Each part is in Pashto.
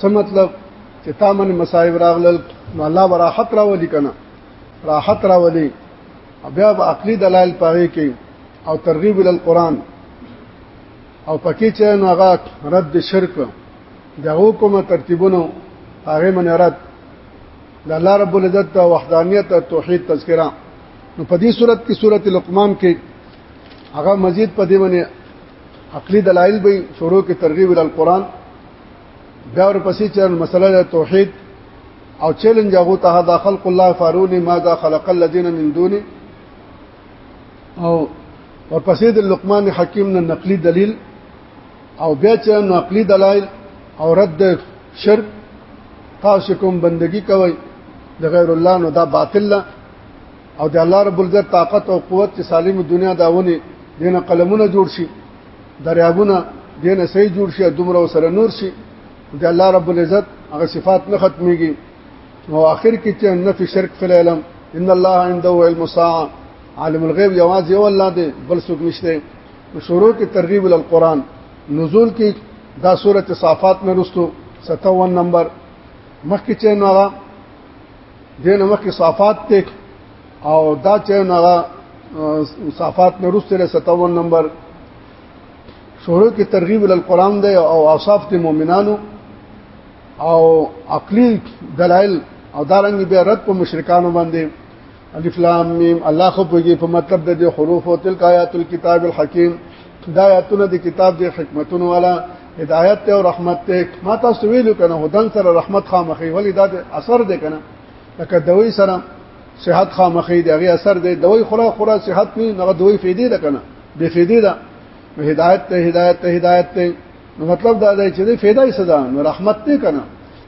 څه مطلب چې تا من مصائب راغلل نو الله به راحت راولي کنه راحت راولي بیا به عقلي دلایل پاره کې او ترغیب ال قران او پکې چې نو هغه رد شرک دغه کومه ترتیبونو هغه من رد د الله رب العزت او وحدانیت او توحید تذکرہ نو په دې صورت کې صورت لقمان کې هغه مزید په دې باندې عقلي دلایل به شروع کې ترغیب ال قران بیا ورپسې چې مسله د توحید او چیلنج هغه ته دا خلق الله فارونی ماذا خلق الذين من دونه او ورپسې د لقمان حکیم نه نقلی دلیل او بیا چې نقلی دلایل او رد شرک تاسو کوم بندگی کوئ د غیر الله نو دا باطل ده او د الله رب العزت طاقت او قوت چې سالم دنیا داونه دینه قلمونه جوړ شي دریابونه دینه صحیح جوړ شي دومره سره نور شي د الله رب العزت هغه صفات نه ختميږي او اخر کې چې نفي شرک فی العلم ان الله عنده علم الساعه عالم الغیب یواز یو الله دی بل څوک نشته شروع کې ترغیب ال القران نزول کې دا سوره صافات نه رسو 57 نمبر مخکې چې نو دینه مخکې صفات ته او دا چې نه صفات نه رسله 57 نمبر شروع کې ترغیب ال قران دی او اوصاف د مؤمنانو او عقلی دلایل او دارنګ به رد په مشرکانو باندې الف لام میم الله خو پوهیږي په مطلب د دې حروف او تلک آیات الكتاب الحکیم دا آیاتونه د کتاب د حکمتونو والا هدایت ته او رحمت ته ما تاسو ویلو کنه هدن سره رحمت خامخې ولی دا اثر دی کنه لکه دوی سره صحت خامخې دی هغه اثر دی دوی خورا خورا صحت نه نه دوی فیدې ده کنه به فیدې ده هدایت ته هدایت ته هدایت ته مطلب دا دی چې فیدای صدا نو رحمت ته کنه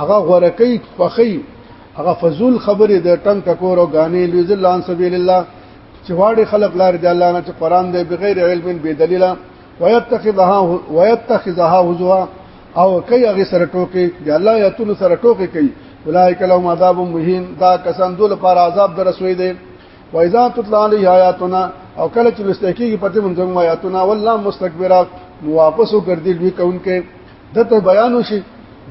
هغه غوړه کوي فخی هغه فزول خبرې د ټنګ ټکور او غانې لوزل لان سبیل الله چې واړې خلق لار دی الله نه چې قران دی بغیر علم به دلیل ويتخذها ويتخذها هزوا او کوي هغه سره ټوکې دی الله یتون سره ټوکې کوي اولئک لهم عذاب مهین دا کسان دول پر عذاب در رسوي دي وایذا تطلع علی آیاتنا او کله چې مستحقیږي پته مونږه آیاتنا والله مستكبرات واپس وګرځي دوی کونکي دته بیان وشي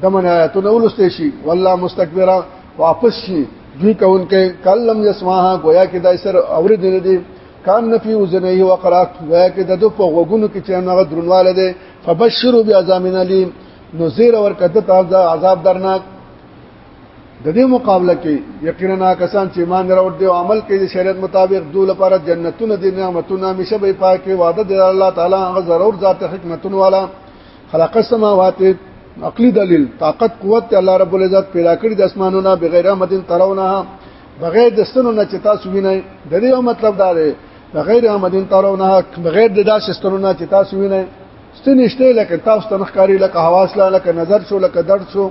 د من آیاتونه ولسته شي والله مستكبرا واپس شي دوی کوونکې کلم یسمعها گویا کې دای سر اورید نه دي کان نفی وزنه وقرات گویا کې د دو په غوګونو کې چې هغه درنواله دي فبشروا بعذاب الیم نو زیر ور کده تازه عذاب درناک د دې مقابله کې یقینا کسان چې ایمان راوړ دي او عمل کوي د شریعت مطابق دوی لپاره جنتونه دي نعمتونه همیشه به پاکه وعده د الله تعالی هغه ضرور ذات حکمتون والا خلق السماوات عقلی دلیل طاقت قوت الله رب العزت پیدا کړی د اسمانونو بغیر امدن ترونها بغیر د ستنو نه چې تاسو وینئ د دې مطلب دا دی بغیر امدن ترونها بغیر د داسې ستنو نه چې تاسو وینئ ستنشته لکه تاسو ته نخکاری لکه حواس لا لکه نظر شو لکه درد شو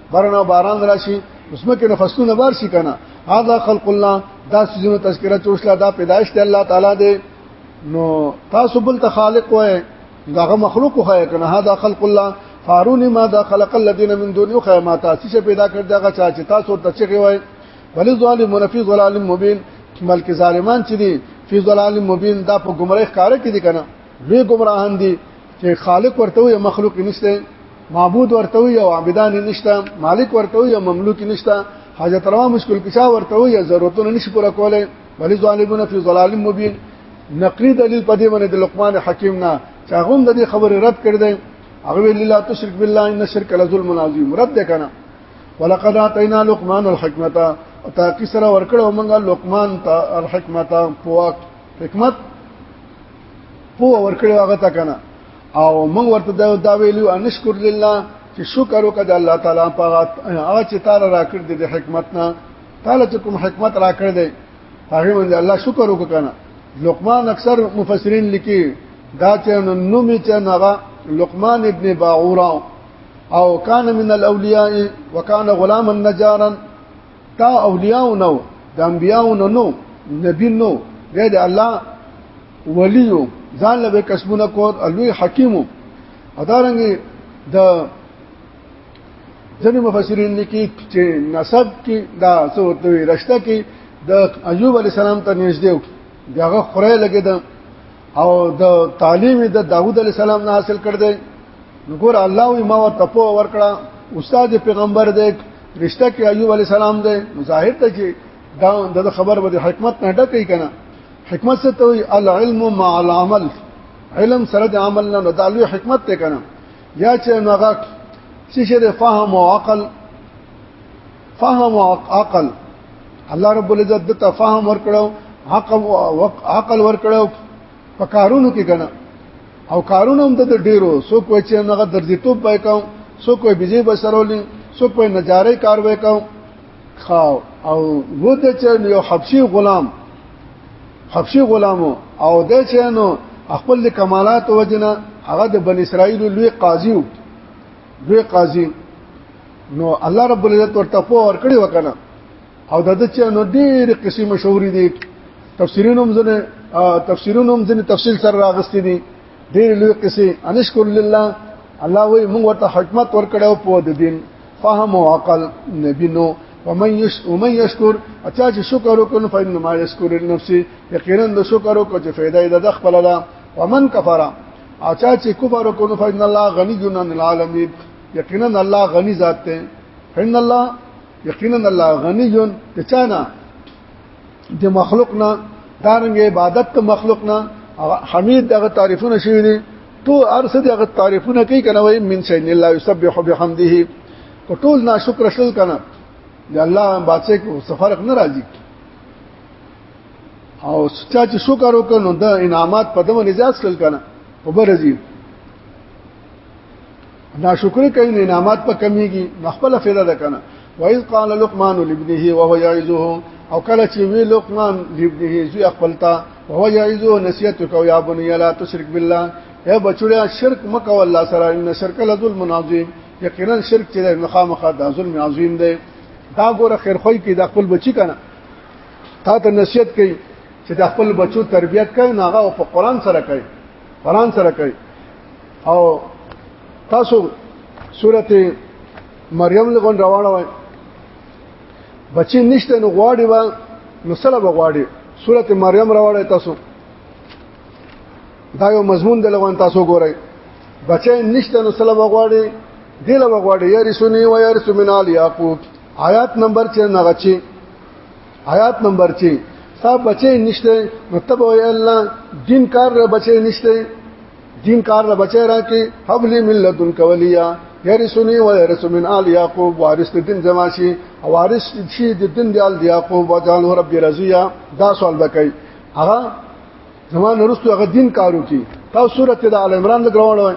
برنا باران راشي اسمه کې نفسونه بار شي کنه هاذا خلق الله دا سيزونه تذکرہ چوشلا دا پیدائش دی الله تعالی دی نو تاسو بل ته خالق وای داغه مخلوق خو کنه هاذا خلق الله فارونی ما دا خلق الذين من دونه خو ما تاسو چې پیدا کړ داغه چا چې تاسو ته چغي وای ولې ظالمون فی ظلال مبین بلکې ظالمان چې دي فی ظلال مبین دا په گمراه ښکار کې دي کنه لوی گمراهان دي چې خالق ورته وي مخلوق نشته معبود ورته وي او عابدان نشته مالک ورته وي او مملوک نشته حاجت روا مشکل کشا ورته وي ضرورتونه نشي پوره کوله بلې ظالمونه فی ظلال مبین نقلی دلیل په دې باندې د لقمان حکیم نه چې هغه د دې خبره رد کړ دی هغه ویل لا تشرک بالله ان شرک لظلم عظیم رد ده کنه ولقد اتینا لقمان الحکمتا تاکي سره ورکړو موږ لقمان ته الحکمتا پواک حکمت پو ورکړی هغه تا کنه او موږ ورته دا, دا ویلو انشکر لله چې شکر وکړه الله تعالی په هغه چې تعالی راکړ دې د حکمت نه تعالی چې کوم حکمت راکړ دې هغه باندې الله شکر وکړه کنه لقمان اکثر مفسرین لیکي دا چې نوم چې نغه لقمان ابن باعورا او کان من الاولیاء وکانه غلاما نجارا تا اولیاء نو د انبیاء نو نو نبی نو غیر الله ولیو ځان له کسبونه کو الوی حکیمو ادارنګ د ځنې مفسرین لیکي چې نسب کې دا څه ورته رشتہ کې د ایوب علی السلام ته نږدې و داغه خره لګید او د تعلیم د داوود علی السلام نه حاصل کړ دی نو ګور الله وی ما ورته په ورکړه استاد پیغمبر دې رشتہ کې ایوب علی السلام دې ظاهر ته چې دا د خبر به حکمت نه ډکې کنه حکمت څه ته وی العلم مع العمل علم سره د عمل نه د لوی حکمت ته کنه یا چې نغه چې د فهم او عقل فهم او عقل الله رب العزت د تفاهم ورکړو عقل ورکړو په کارونو کې کنه او کارونه هم د ډیرو سو کوی چې هغه درځي توپ پای کوم سو کوی بيزي بسرولې سو کوی نجاري کار وای کوم خاو او وو د چې یو حبشي غلام حبشي غلام او د چې نو خپل د کمالات وجنه هغه د بن اسرائیل لوی قاضي و لوی قاضي نو الله رب العزت ورته په ور کړی وکنه او د د چینو ډېر قصې مشهورې دي تفسیرونو هم ځنه تفسیرونو هم ځنه تفصیل سره راغستې دي ډېر لوی قصې انشکر لله الله وی موږ ورته حکمت ورکړو په د دین فهم او عقل نبی نو ومن یش ومن یشکر اچا چې شکر وکړ فإنما یشکر لنفسه یقینا د شکر وکړ چې فائدې د خپل ده ومن کفر اچا چې کفر وکړ فإن الله غنی عن العالمین یقینا الله غنی ذات ته فإن الله یقینا الله غنی جون د چانا د مخلوق نه دارنګ عبادت ته مخلوق نه حمید دغه تعریفونه شوی دي تو ارسه دغه تعریفونه کوي کنه وای من شي الله یسبح بحمده کو ټول ناشکر شل کنه د الله بادشاہ کو سفرق نه راځي او سچا چې شکر وکړو د انعامات په دمو نجات کل کنه وبرځي ناشکری کوي نو انعامات په کمیږي نو خپل فعل ده کنه وایز قال لقمان لابنه وهو يعظه او کله چې وی لقمان لابنه زوی خپل ته وهو يعظه نصيحت کو یا بني لا تشرك بالله اے بچړیا شرک مکو الله سره ان شرک لظلم عظیم یقینا شرک چې د مخامخه د ظلم عظیم دی دا ګوره خیر خوې کې د خپل بچی کنه تا ته نصیحت کوي چې د خپل بچو تربیت کوي ناغه او په قران سره کوي قران سره کوي او تاسو سورته مریم لغون روانه وای بچی نشته نو غواړي و نو سره غواړي سورته مریم راوړی تاسو دا یو مضمون د لغون تاسو ګورئ بچی نشته نو سره غواړي دله غواړي یا رسونی و یا رسمنال یاقوت آیات نمبر 4 نغچی آیات نمبر 6 صاحب بچي نشته مطلب وي الله دین کار را بچي نشته دین کار را بچي راکې حبلی ملتن کولیا یرسنی و یرس من آل یعقوب وارث د دین زما شي او وارث شي د دین د آل یعقوب وجعل رب رضیا دا سوال وکي هغه زما نرستو هغه دین کارو کی تاسو سورته د آل عمران لګراوړل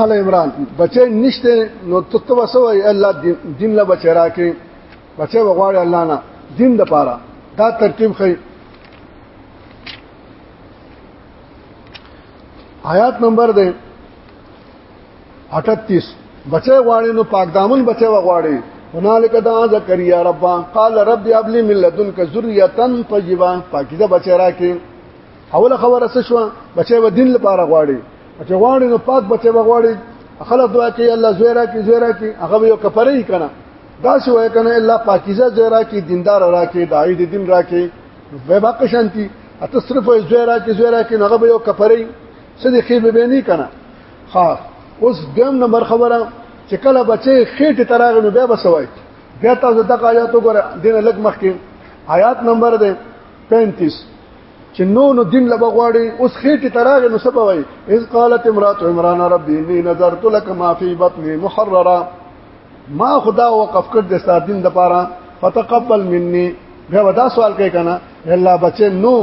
آل عمران بچې نشته نو ته ته وسوي الله دین لا بچی راکې بچې وغواړي الله نه دین د پاره دا ترتیب خي آیات نمبر دی 38 بچې غواړي نو پاک دامن بچې وغواړي هنالک دا زکریا رب قال رب ابلی من لدنک ذریه طیبه پاکیزه بچی راکې اوله خبره څه شو بچي و دین لپاره غواړي چې غواړي نو پاک بچي بغواړي خلک دعا کوي الله زویرا کی زویرا کی هغه یو کفرې کنا دا شو کنه الله پاکیزه زویرا کی دیندار را کی دای د دین را کی به باقی شانتی اته صرف زویرا کی زویرا کی هغه یو کفرې سدي خیر به نه کنا ها اوس دیم نمبر خبره چې کله بچي خېټه تراغ نو بیا بسوي بیا تاسو دغه آیات وګوره دین لګ مخکې آیات نمبر ده 35 چې نو نو دین لبا غواړي اوس خېټه تراغ نو سبا وای اذ قالت امرات عمران ربي اني نذرت لك ما في بطني محررا ما خدا وقف کړ د ستاسو دین د پاره فتقبل مني بیا ودا سوال کوي کنه الله بچي نو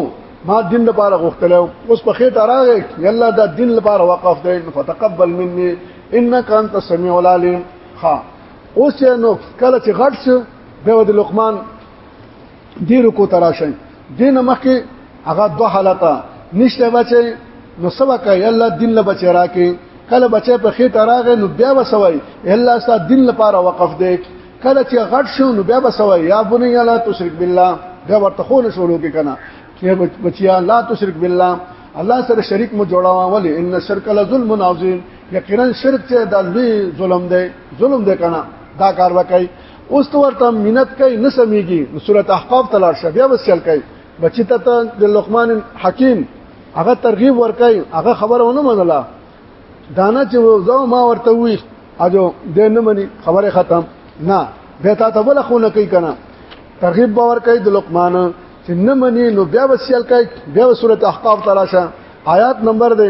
ما دین د پاره غوښتل اوس په خېټه راغ یلا دا دین لپاره وقف دی فتقبل مني انك انت السميع العليم ها اوس نو کله چې غټ شو به د لقمان دې رکو تراشي دین مخکې هغه دوه حالته نشته بچي نو سبا کوي الله دین له بچی راکې کله بچی په خېټه راغې نو بیا وسوي الله ستا دین لپاره وقف دی کله چې غټ شو نو بیا وسوي یا بني لا تشرک بالله بیا ورته خو نه شروع کې کنه چې بچیا لا تشرک بالله الله سره شریک مو جوړاوه ولې ان شرک لظلم عظیم یقینا شرک چې د ظلم دی ظلم دی کنه دا کار وکړي اوس ته ورته مينت کوي نه سميږي نو سوره احقاف تلار شه بیا وسیل کوي بچی ته ته د لقمان حکیم هغه ترغیب ورکای هغه خبره ونه منله دانا چې زو ما ورته وی اجو د نه مني خبره ختم نه به تا ته بل خو نه کوي کنه ترغیب باور کوي د لقمان چې نه مني نو بیا وسیل کوي بیا سوره احقاف تلار شه آیات نمبر دی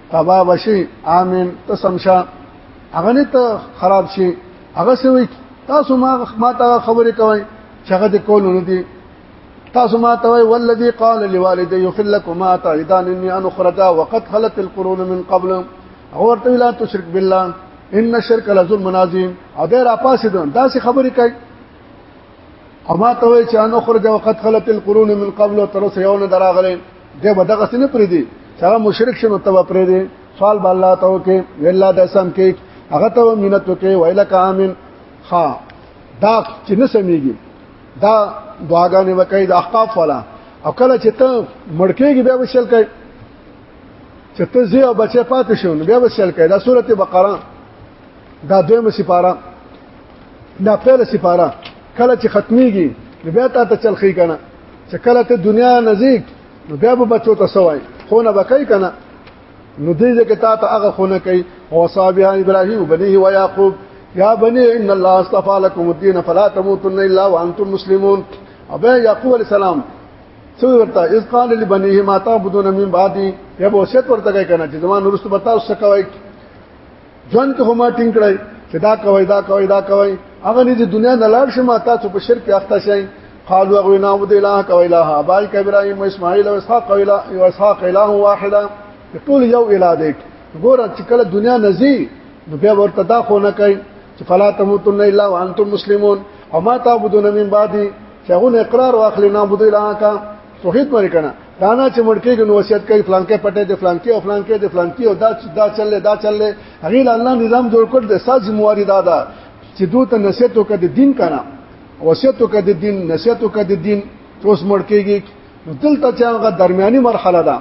تبا بشي امين تسم شا هغه نه ته خراب شي هغه سوي تاسو ما ما ته خبرې کوي چې هغه د کول نه دي تاسو ما ته وي والذي قال لوالدي خلكما تعدان اني ان خرجا وقد خلت القرون من قبل اور ته لا تشرك بالله ان الشرك لظلم عظيم او دا را پاسې دا سي خبرې کوي او ما ته وی چې ان خرج وقت خلت القرون من قبل تر سه یو نه دراغله دې بدغه سینه پرې دي چې هغه مشرک شنو ته پرې دي سوال به الله ته وکي ویلا د سم کې هغه ته مينت وکي ویلا کامن ها دا چې نه سميږي دا دعاګانې وکړي د احقاف ولا او کله چې ته مړکېږي بیا وشل کوي چې ته زی او بچې پاتې شون بیا وشل کوي دا سورته بقره دا دویمه سپاره دا پیله سپاره کله چې ختميږي بیا تا ته چلخی کنه چې کله ته دنیا نزدیک نو بیا به بچو ته سوای خو نه بکای کنه نو دې ځکه تا ته هغه خونه کوي او صاحب ابراهيم بنيه و يعقوب يا بني ان الله اصطفى لكم الدين فلا تموتن الا وانتم مسلمون ابا يعقوب عليه السلام څو ورته اذ قال لبنيه ما تعبدون من بعدي یا به وصیت ورته کوي کنه چې زموږ نورست بتاو سکوي ځان ته هم ټینګ کړی چې دا کوي دا کوي دا کوي هغه نه د دنیا نه لاړ شي ما تاسو په شرک اخته شئ قالوا غوینا ود اله کو اله ابای ک ابراهیم اسماعیل او اسحاق اله او اسحاق اله واحده ټول یو اله دی ګور چې کله دنیا نزي نو بیا ورته دا خو نه کوي چې فلا تموتن الا وانتم مسلمون او ما تعبدون من بعدي چې هغه اقرار واخلي نه بده اله کا توحید باندې کنه دا نه چې مړ کېږي نو وصیت کوي فلان کې پټه دي فلان کې او فلان کې دي فلان کې او دا دا چلې دا چلې هغه الله نظام جوړ کړ د ساز مواري دا دا چې دوی ته نصیحت وکړي د دین کنه وصیت وکړي د دین نصیحت وکړي د دین اوس مړ کېږي نو دلته چې هغه درمیاني مرحله ده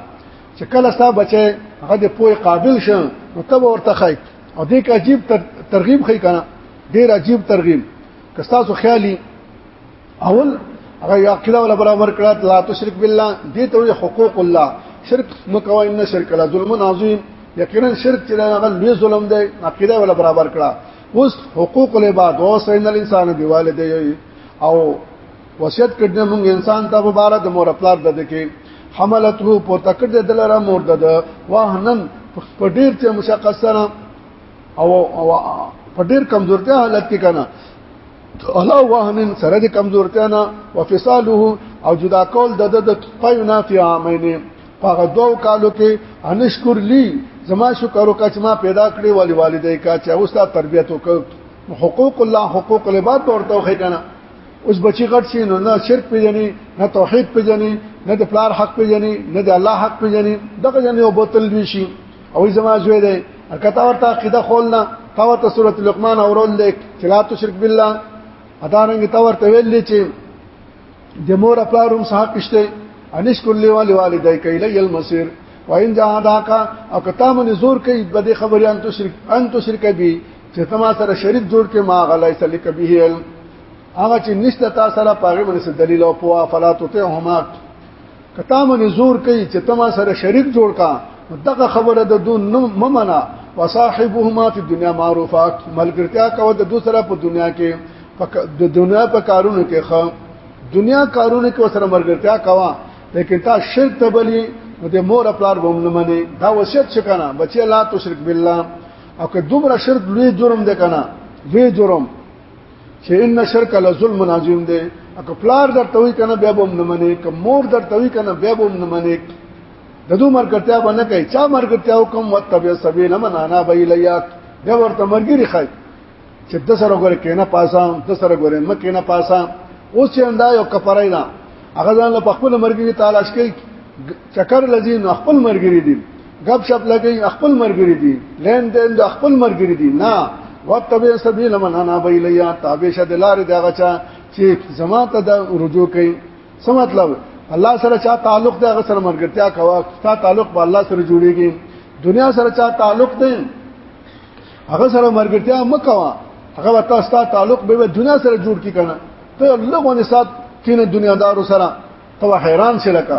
چې کله ستا بچي هغه د پوي قابل شي نو تب ورته خای او دې کې عجیب ترغیب خې کنه ډیر عجیب ترغیب که تاسو خیالي اول هغه عقیده ولا برابر کړه لا تشرک بالله دې ته حقوق الله شرک مکوای نه شرک الله ظلم عظیم یقینا شرک چې هغه لوی ظلم دی عقیده ولا برابر کړه اوس حقوق العباد او سین الانسان دی والده او وصیت کړه موږ انسان ته په بار د مور خپل د دکې حملته پورته کړ د دلاره مور د واهنن په ډیر چې مشقت سره او په ډیر کمزورتیا حالت کې کنه علا وهن سره د کمزورتیا نه وفصاله او جدا کول د د پيونه فی عامین هغه دوو کالو کې انشکر لی زما شکر وکړه چې ما پیدا کړې والی والدې کا چې اوسه تربیت وکړ حقوق الله حقوق العباد ورته خې کنه اوس بچی غټ شي نو نه شرک پیژني نه توحید پیژني نه د پلار حق پیژني نه د الله حق پیژني دغه جنې او بوتل وی شي او زما زوی دی کته ورته عقیده خول نه تا ورته سورۃ لقمان اورول دی چې لا تشرک بالله ادارنګ تا ورته ویل دی چې د مور خپل روم صاحب کشته انش کلی والی والدای کایلی المسیر وان جهاداک او کته من زور کوي بده خبرې ان تشرک ان تشرک به چې تما سره شریک جوړ کې ما غلای سلیک به علم هغه چې نشته تا سره پاغه باندې دلیل او پوا فلا تطعهما کتا من زور کوي چې تما سره شریک جوړ کا دغه خبره د دو ممنا وصاحبهما فی دنیا معروفه ملګرتیا کوي د دو سره په دنیا کې د دنیا په کارونو کې خو دنیا کارونه کې وسره مرګرتیا کوا لیکن تا شرک ته بلی نو د مور خپل بوم نه مني دا وصیت څه کنه بچي لا تشرک بالله او که دومره شرک لوی جرم ده کنه لوی جرم چې ان شرک لظلم عظیم دی اګه پلار درته وی کنه بیا به نه منې ک مور درته وی کنه بیا به نه منې د دوه مرګتیا باندې کوي چا مرګتیا حکم وتبع سبیل من انا بیلیات دا ورته مرګری خای چې د سره غره کینه پاسام د سره غره مکه نه پاسام اوس چې اندا یو کفرای دا هغه ځان له خپل مرګری تعالی شکل چکر لذین خپل مرګری دی غب شپ لګي خپل مرګري دي لین دین د خپل مرګري دي نه وتبع سبیل من انا بیلیا تابع شد لار دغه چا چې زما ته د رجوع کوي څه مطلب الله سره چا تعلق دی هغه سره مرګرتیا کوا تا تعلق به الله سره جوړیږي دنیا سره چا تعلق دی هغه سره مرګرتیا مکوا هغه تاسو تعلق به دنیا سره جوړ کی کنه ته لغونه سات کینه دنیا دارو سره تو حیران سي لکه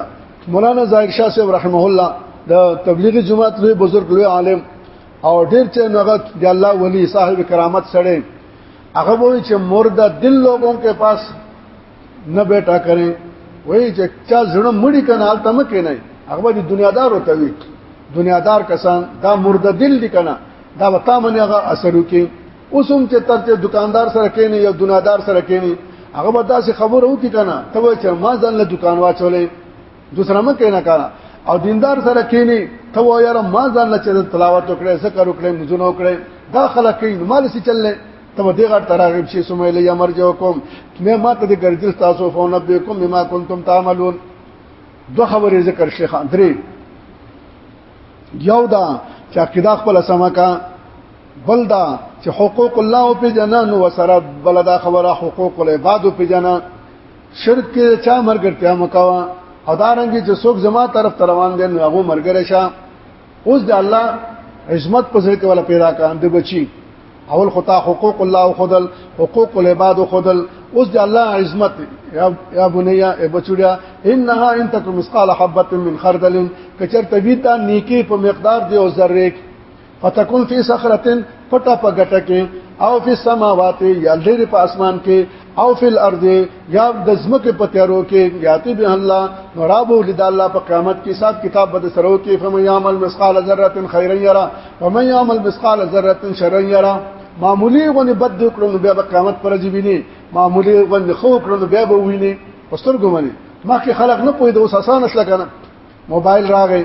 مولانا ظاهر شاه صاحب رحمه الله د تبلیغی جماعت لوی بزرګ لوی عالم او ډیر چې نغه د الله ولی صاحب کرامت سره هغه وایي چې مرده دل لوګوں کے پاس نه بیٹا کرے وایي چې چا زړه مړی کنه حالت مې کینای هغه د دنیادار وته وی دنیادار کسان دا مرده دل دي کنه دا وتا منه هغه اثر وکي اوس هم چې تر دې دکاندار سره کېنی یا دنادار سره کېنی هغه به تاسو خبره وکړي کنه ته وای چې ما ځان له دکان واچولې دوسرا مکه نه کار او دیندار سره کېنی ته وای یار ما ځان له چې تلاوت وکړې ذکر وکړې مزونه وکړې دا خلک کین مال سي چللې ته به دغه تراغب شي سمې لې امر جو کوم مې ما ته د ګرځل تاسو فون به کوم مما کنتم تعملون دو خبرې ذکر شیخ اندري یو دا چې عقیده خپل سمکا بل دا چې حقوق الله او په جنان او سره بل دا خبره حقوق العباد او په جنان شرک کې چا مرګرتیا مکوا ادارنګ چې څوک زما طرف ته روان دي نو هغه مرګره شه اوس د الله عظمت په ځای کې ولا پیدا کړم د بچي اول خطا حقوق الله او خدل حقوق العباد او خدل اوس د الله عظمت یا یا بنیا ای بچوړیا انها ان تک مسقال حبه من خردل کچر تبیتا نیکی په مقدار دی او ذره فتكون في صخره پټه په ګټه کې او فی السماوات یا لری په اسمان کې او فی الارض یا د زمکه په تیارو کې یاتی به الله نورابو لید الله په قیامت کې حساب کتاب بد سرو کې فم یعمل مسقال ذره خیرا یرا وم یعمل مسقال ذره شرا یرا معمولی غنی بد کړو نو بیا قیامت پر جیبینی معمولی غنی خو کړو نو بیا به ویني پستر ګمنی مخکې خلق نه پوي د اوس اسانه شل کنه موبایل راغی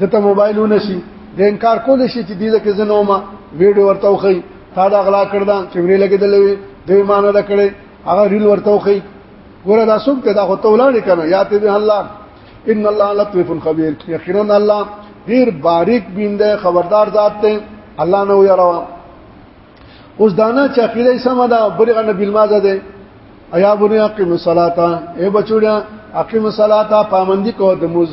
دته موبایلونه شي د انکار کول شي چې دې کې زنه ما ویډیو ورته وخی تا دا غلا کړدا چې ویډیو لګیدلې وي د ایمان نه کړې هغه ریل ورته وخی ګوره دا څوک ته دا خو تولان کنه یا ته به الله ان الله لطیف خبیر یقینا الله ډیر باریک بینده خبردار ذات ته الله نو یاروا اوس دانا چې عقیده سم ده برغ نبی المازه ده ایا بنی اقیم الصلاه ای بچوړیا اقیم الصلاه پابندی کو د موز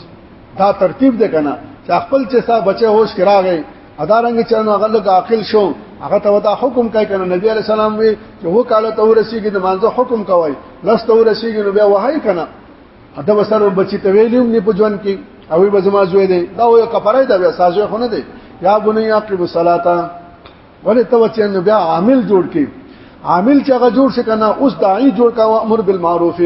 دا ترتیب ده کنه چې خپل چې صاحب بچي هوش کراغې ادارنګ چې نو غلګ عاقل شو هغه ته ودا حکم کوي کنه نبی علی سلام وی چې هو کاله ته ورسیږي د مانزه حکم کوي لس ته ورسیږي نو بیا وهاي کنه اته وسره بچی ته ویلیم نه پجوان کې او به زما زوی دی دا یو کفاره دی بیا سازوی خو نه دی یا بنیا قبل صلاتا ولې ته وچې نو بیا عامل جوړ کې عامل چې هغه جوړ شي کنه اوس داعي جوړ کا امر بالمعروف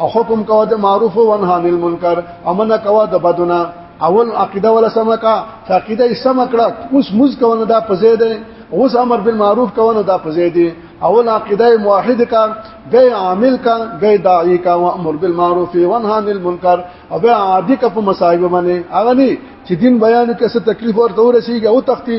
او حکم کوا د معروف او نهی عن المنکر امن کوا د بدنا اول عقیده ولا سمکا عقیده یې سمکړه اوس موږ کونه دا پزې ده اوس امر بالمعروف کونه دا پزې دي اول عقیده موحد کا غی عامل کا غی داعی کا و امر بالمعروف و نهی عن المنکر او به عادی کا په مصايب باندې اغه نه چې دین بیان کې څه تکلیف ورته ورسیږي او تختی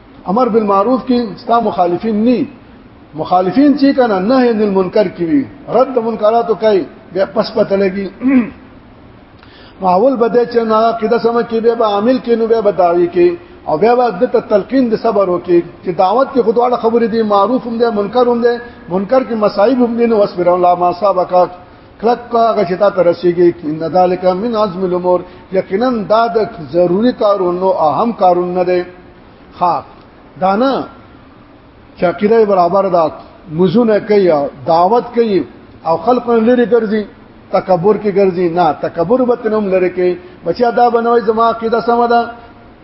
امر بالمعروف کې ستا مخالفین ني مخالفین چې کنه نه عن المنکر کوي رد منکراتو کوي بیا پس پته لګي ماول بده چې نه کده سم کې به عامل کې نو به داوي کې او بیا به د تلقین د صبر وکي چې دعوت کې خدواړه خبرې دي معروف هم دي منکر هم دي منکر کې مصايب هم دي نو واصبر الله ما صابقات کلک هغه چې تا ته رسیږي ان ذالک من عزم الامور یقینا دا د ضروری کارونو اهم کارون نه دی ها دانا چې عقیده برابر ده مزونه کوي دعوت کوي او خلق لري ګرځي تکبر کې ګرځي نه تکبر به تنوم لري کې بچیا دا بنوي زما عقیده سم ده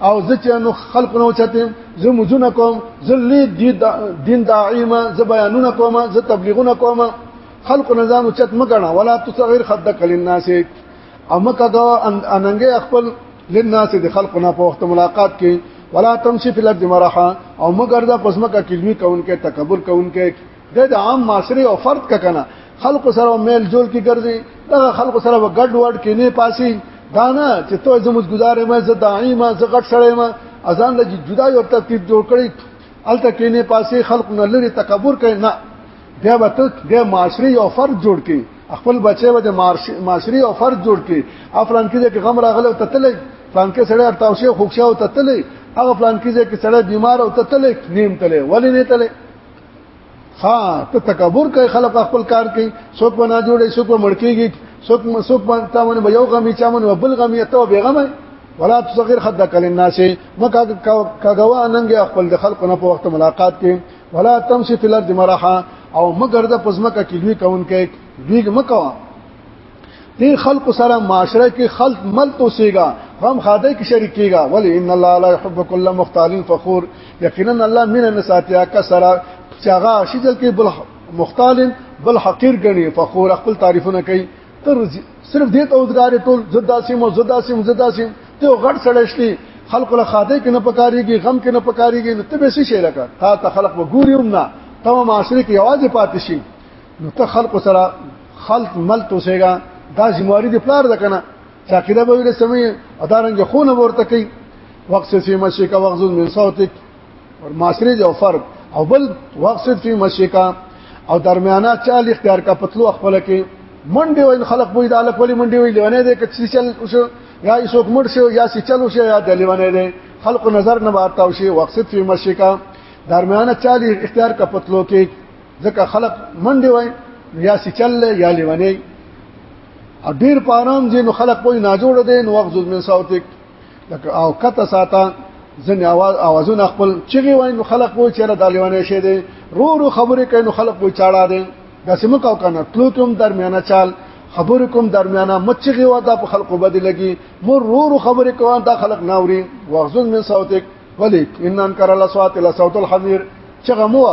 او زه چې نو خلق نو چتم زه مزونه کوم زه دین داعیمه زه بیانونه کوم زه تبلیغونه کوم خلق نظام چت مګنا ولا تصغر خدک للناس امکه دا اننګي خپل للناس د خلق نه په وخت ملاقات کې ولا تمشي في الارض مرحا او مگر دا پسمه کا کلمی کونکې تکبر کونکې د عام معاشري او فرد کا کنه خلق سره میل جوړ کی ګرځي دا خلق سره ګډ وډ کې نه پاسي دا نه چې ته زموږ گزارې ما زه داعي ما زه غټ سره ما اذان له جدا یو ترتیب جوړ کړی الته کې نه پاسې خلق نه لري تکبر کوي نه بیا به ته بیا معاشري او فرد جوړ کې خپل بچي به د معاشري او فرد جوړ کې افلان کې چې غم راغله ته تلې فلان کې سړی ارتاوشه خوښه او ته تلې هغه فلان کې چې سړی بیمار او ته تلې نیم تلې ولې نه تلې ها ته تکبر کوي خلک خپل کار کوي څوک بنا جوړي څوک مړکیږي څوک څوک باندې باندې به یو غمی چا باندې بل غمی ته به غمه ولا تصغر خدک للناس مکه کاغوا ننګ خپل د خلکو نه په وخت ملاقات کې ولا تمشي فی الارض مرحا او مگر د پزمکه کې دوی کون کې دوی مکوا دې خلق سره معاشره کې خلق مل توسيګا هم خاده کې شریک کیږي ولی ان الله لا يحب كل مختال فخور یقینا الله مين نه ساتیا کا سره چاغه شجل کې بل مختال بل حقیر غني فخور خپل تعریفونه کوي تر صرف دې ته اوزګار ټول زدا سیم او زدا سیم زدا سیم ته غړ سړشتي خلق له خاده کې نه پکاريږي غم کې نه پکاريږي نو ته به شي لکه تا ته خلق وګوريوم نه تمام معاشره کې आवाज پاتې شي نو ته خلق سره خلط ملت وسېګا دا زمواري د پلار ده کنه چې عقیده به ویل سمې ادارنګ خونه ورته کوي وقص فی مشیک وغض من صوتک اور ماسرج او فرق او بل وقص فی مشیک او درمیانه چال اختیار کا پتلو خپل کې منډي وین خلق بوې د الک ولی منډي وی لونه دې کچې چل اوس یا ایسوک مړ شو یا سی چلو شو یا د لونه دې خلق نظر نه بارتاو شي وقص فی مشیک درمیانه چال اختیار کا پتلو کې ځکه خلک منډي وای یا سچل یا لیونی او ډیر په آرام ځین خلک کوئی نه جوړ دي نو وغزو من صوتک لکه او کته ساته ځنې आवाज आवाजونه خپل چغي وای نو خلک وای چیرې د لیوانې شه دي رو رو خبرې کوي نو خلک وای چاړه دي دا سم کو کنه تلو کوم درمیانه چال خبر کوم درمیانه مچغي و دا په خلکو بدی لګي مور رو رو خبرې کوان دا خلک ناوري وغزن من صوتک ولیک ان انکر الاصوات الا صوت الحمير چغه مو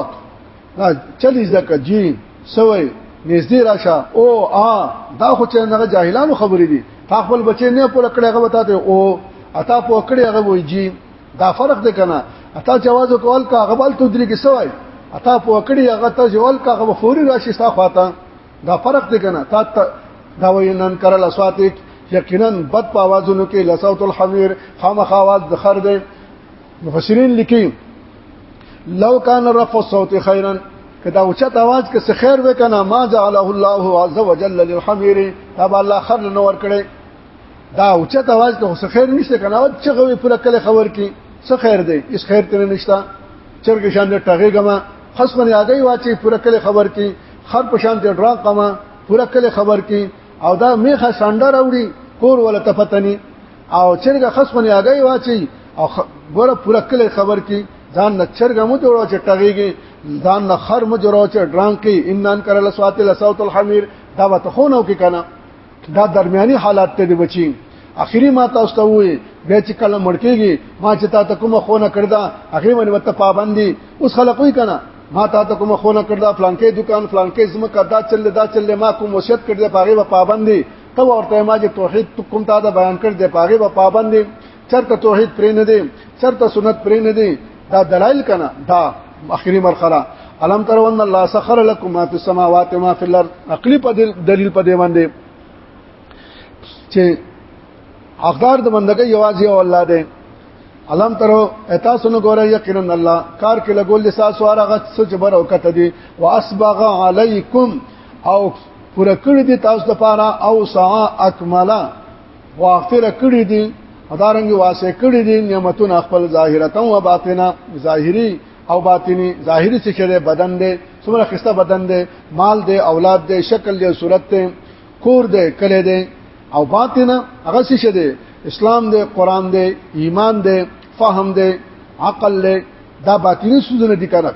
چلی زکه جی سوی نږدې راشه او ا دا خو چې نه جاهلانو خبرې دي تا خپل بچی نه پوره کړی هغه وتا ته او اتا پوه کړی هغه وای جی دا فرق دی کنه اتا جواز کول کا هغه بل تو درې کې سوای اتا پوه کړی هغه ته جوال کا هغه فوري راشي ستا خواته دا فرق دی کنه تا دا وینن کړل اسواتک یقینا بد په आवाजونو کې لصوت الحمیر خامخ आवाज د خر دی مفسرین لیکي لو کان رفع الصوت خیرا کدا اوچت आवाज کې څه خیر وکنه ما جعله الله عز وجل للحمير تبا الله خر نور کړي دا اوچت आवाज ته څه خیر نشته کنه او چې غوي پر کله خبر کې څه خیر دی اس خیر ته نشته چرګ شان دې ټغې غما خاص باندې اگې واچي پر کله خبر کې خر په شان دې ډرا قما پر کله خبر کې او دا میخه سانډر اوړي کور ولا تفتنی او چرګه خاص خونی هګۍ واچي او ګوره پوره کله خبر کی ځان نه چرګه مو جوړو چې ټغیږي ځان نه خر مو جوړو چې ډران کی انن کرل سوات لسوت الحمیر دا به ته خونو کې کنه دا درمیاني حالات ته دی بچی اخیری ما تاسو ته وې به چې کله مړکیږي ما چې تا ته کومه خونه کړدا هغه باندې وت پابندي اوس خلقوي کنه ما تا ته کومه خونه کړدا فلانکې دکان فلانکې زمکه دا چل دا چل ما کوم وصیت کړدا پاغه پابندي ته ورته ما چې توحید تو کوم تا دا بیان کړ دی پاغه په پابند دی چرته توحید پرې نه دی چرته سنت پرې نه دی دا دلایل کنا دا اخیری مرحله الم ترو ان الله سخر لكم ما في السماوات وما في الارض عقلی په دلیل په دی باندې چې حقدار د بندګۍ یوازې او الله دی علم ترو اتا سن ګوره یقینا الله کار کې لګول لساس واره غت سچ بر او کته دي واسبغ علیکم او پوره کړی دی تاسو لپاره او سعا اکملا واغفر کړی دی ادارنګ واسه کړی دی نعمتونه خپل ظاهرتا او باطنا ظاهری او باطنی ظاهری څه چره بدن دی څومره خسته بدن دی مال دی اولاد دی شکل دی صورت دی کور دی کله دی او باطنا هغه څه دی اسلام دی قران دی ایمان دی فهم دی عقل دی دا باطنی سوزونه دي کنه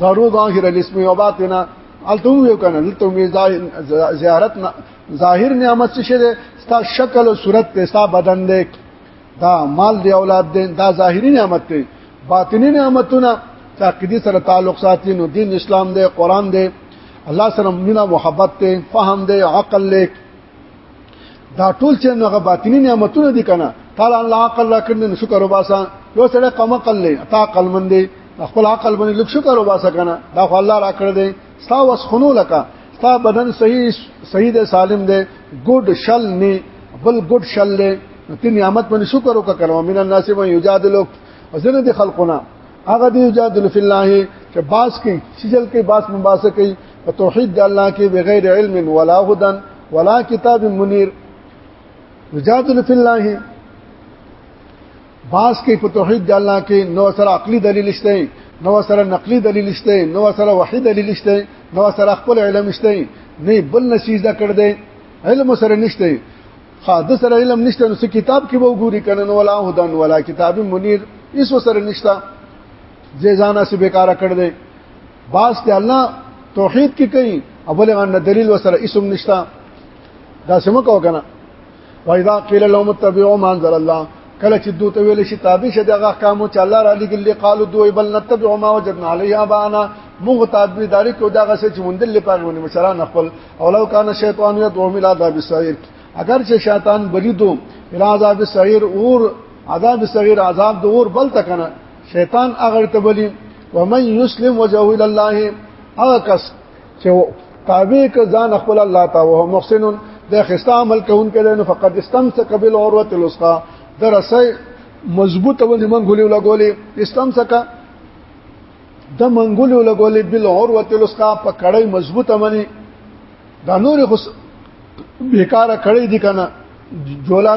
ضرور ظاهر الاسم او باطنا التم یو کنه التم زیارت ظاهر نعمت څه شه ستا شکل او صورت ته ستا بدن دې دا مال دی اولاد دې دا ظاهری نعمت دی باطنی نعمتونه تعقیدی سره تعلق ساتي نو دین اسلام دې قران دې الله سره مینا محبت دې فهم دې عقل دې دا ټول چې هغه باطینی نعمتونه دي کنه تعالی الله عقل را کړنه نو شکر وباسا یو سره کم عقل نه تا عقل مند دی خپل عقل باندې لږ شکر وباسا کنه دا خو الله را کړ دی ستا وس خنو لکا ستا بدن صحیح صحیح دی سالم دی ګډ شل نه بل ګډ شل دی نو تی نعمت باندې شکر وکړه من الناس من یجادلو وزنه دي خلقونه هغه دی جادل فی الله چې باس کې سجل کې باس مباسه کوي په توحید د الله کې بغیر علم ولا هدن ولا کتاب منیر جادل فی الله باس کې په توحید د الله کې نو سره عقلی دلیل شته نو سره نقلی دلیل شته نو سره وحی دلیل شته نو سره خپل علم شته نه بل نشي ذکر دی علم سره نشته ها د سره علم نشته نو کتاب کې به وګوري کنن ولا هدن ولا کتاب منیر اس وسره نشته زیزانا سی بیکار کړ دې باس ته الله توحید کې کوي اول غن دلیل وسره اسم نشته دا سم کو کنه وایذا قیل لهم اتبعوا ما انزل الله کله چې دوی ته ویل شي تابع شه دغه احکام چې الله را لګل قالو دوی بل نتبع ما وجدنا علیه ابانا موږ تابعداري کو دغه څه چې مونږ دل پاره ونی مشران خپل اولو کان شیطان یدعو الى عذاب السعیر اگر چې شیطان بلیدو الى عذاب السعیر اور عذاب السعیر عذاب د اور بل تکنه شیطان اگر ته بلی ومن یسلم وجهه الى الله هغه کس چې تابع ک ځان خپل الله تا او محسن د خستا عمل کوون کړي نو فقط استمسک بالعروه الوثقا درسه مضبوط ونی من غولې ولا غولې استمسک د منګولو لګولې بل عروه الوسقا په کړی مضبوطه منی دا نور خو بیکاره کړی دي کنه جولا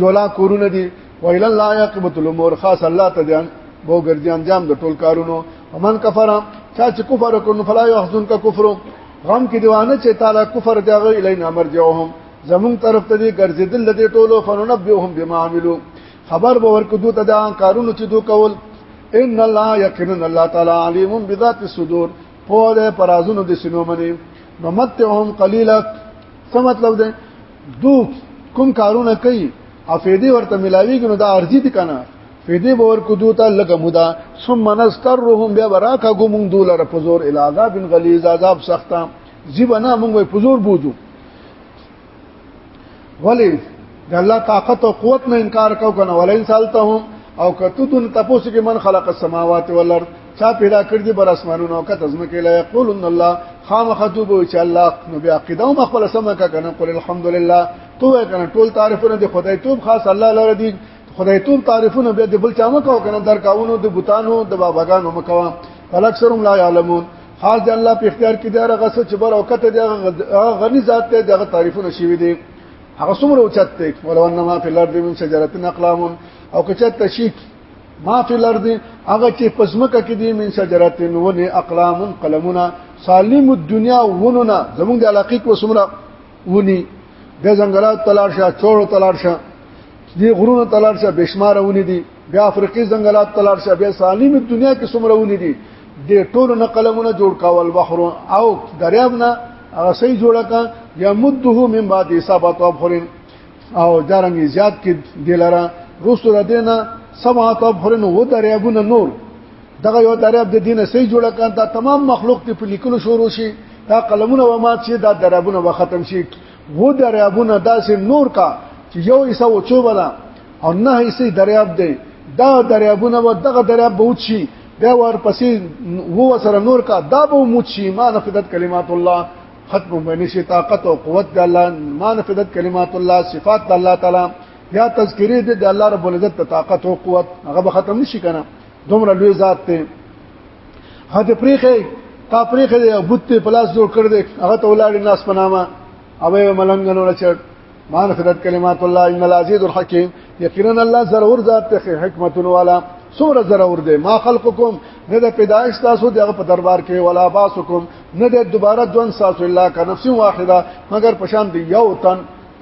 جولا کورونه دي ویل الله یقبت الامور خاص الله ته ځان بو ګرځي انجام د ټول کارونو ومن کفر چا چې کفر وکړ فلا يحزن کا کفر غم کې دیوانه چې تعالی کفر دی غي الینا مرجعهم زمون طرف ته دي ګرځیدل د ټولو فننبئهم بما عملو خبر به ورکو دوی ته دا کارونه چې دوی کول ان الله یقینا الله تعالی علیم بذات الصدور په دې پرازونو د سینو منی نمتهم قلیلا څه مطلب ده دو کوم کارونه کوي افیدی ورته ملاویږي نو دا ارزی دي کنه فیدی باور کو دوتا لګه مودا ثم نسترهم بیا براکا ګمون دولر پزور الاذاب غلیظ عذاب سخته زیبنا موږ پزور بوجو ولی د الله طاقت او قوت نه انکار کو کنه ولئن سالتهم او کتو دن تاسو کې من خلق السماوات والارض چا پیدا کړ دي بر اسمانونو او کته زمکه لا یقولن الله خامخذوب او چې الله نو بیا قدم خپل سم کا کنه قل الحمدلله تو کنه ټول تعریفونه دی خدای توب خاص الله لره دی خدای توب تعریفونه بیا د بل چا مکو کنه درکاونو د بوتانو د باباګانو مکو فلکسرم لا یعلمون خاص د الله په اختیار کې دا رغه څه چې بر او کته دا غني ذات ته دغه تعریفونه شوی دي هغه څومره اوچت دی ولو انما فی الارض من شجره اقلام او کچا تشیک ما فی الارض هغه چې پزمکه کې دی من شجره ونه اقلام قلمونه سالم الدنیا ونونه زموږ د علاقې کو څومره ونی د ځنګلات تلار شه چور تلار شه دې غرونو تلار شه بشمار ونی دي بیا افریقي ځنګلات تلار شه بیا سالم دنیا کې څومره ونی دي د ټولو نه قلمونه جوړ کاول بحر او دریاب نه هغه صحیح جوړه کا یا مده من بعد حسابات ابخرین او دارنګ زیات کې دلاره روسو را دینه سبعات ابخرین و دریابونه نور دغه یو دریاب د دینه صحیح جوړه کا دا تمام مخلوق ته په لیکلو شروع شي دا قلمونه و مات شي دا درابونه و ختم شي و درابونه داسې نور کا چې یو ایسه و چوبه ده او نه ایسه دریاب دی دا دریابونه و دغه دریاب به وچی بیا ورپسې وو سره نور کا دا به موچی ما نفدت کلمات الله ختم بنی شي طاقت او قوت د الله ما نفدت کلمات الله صفات د الله تعالی یا تذکری د الله رب العزت طاقت او قوت هغه به ختم نشي کنه دومره لوی ذات ته هغه پریخه تا پریخه دی بوت په پلاس جوړ کړ دې هغه ته ولاړ ناس پنامه او ملنګ نو لچړ مان خدت کلمات الله ان العزیز الحکیم یقینا الله ضرور ذات ته حکمت والا سوره ضرور دی ما خلقکم نه د پیدایش تاسو دغه په دربار کې ولا باسکم نه د دوباره ژوند تاسو الله کا نفس واحده مگر پشان دی یو تن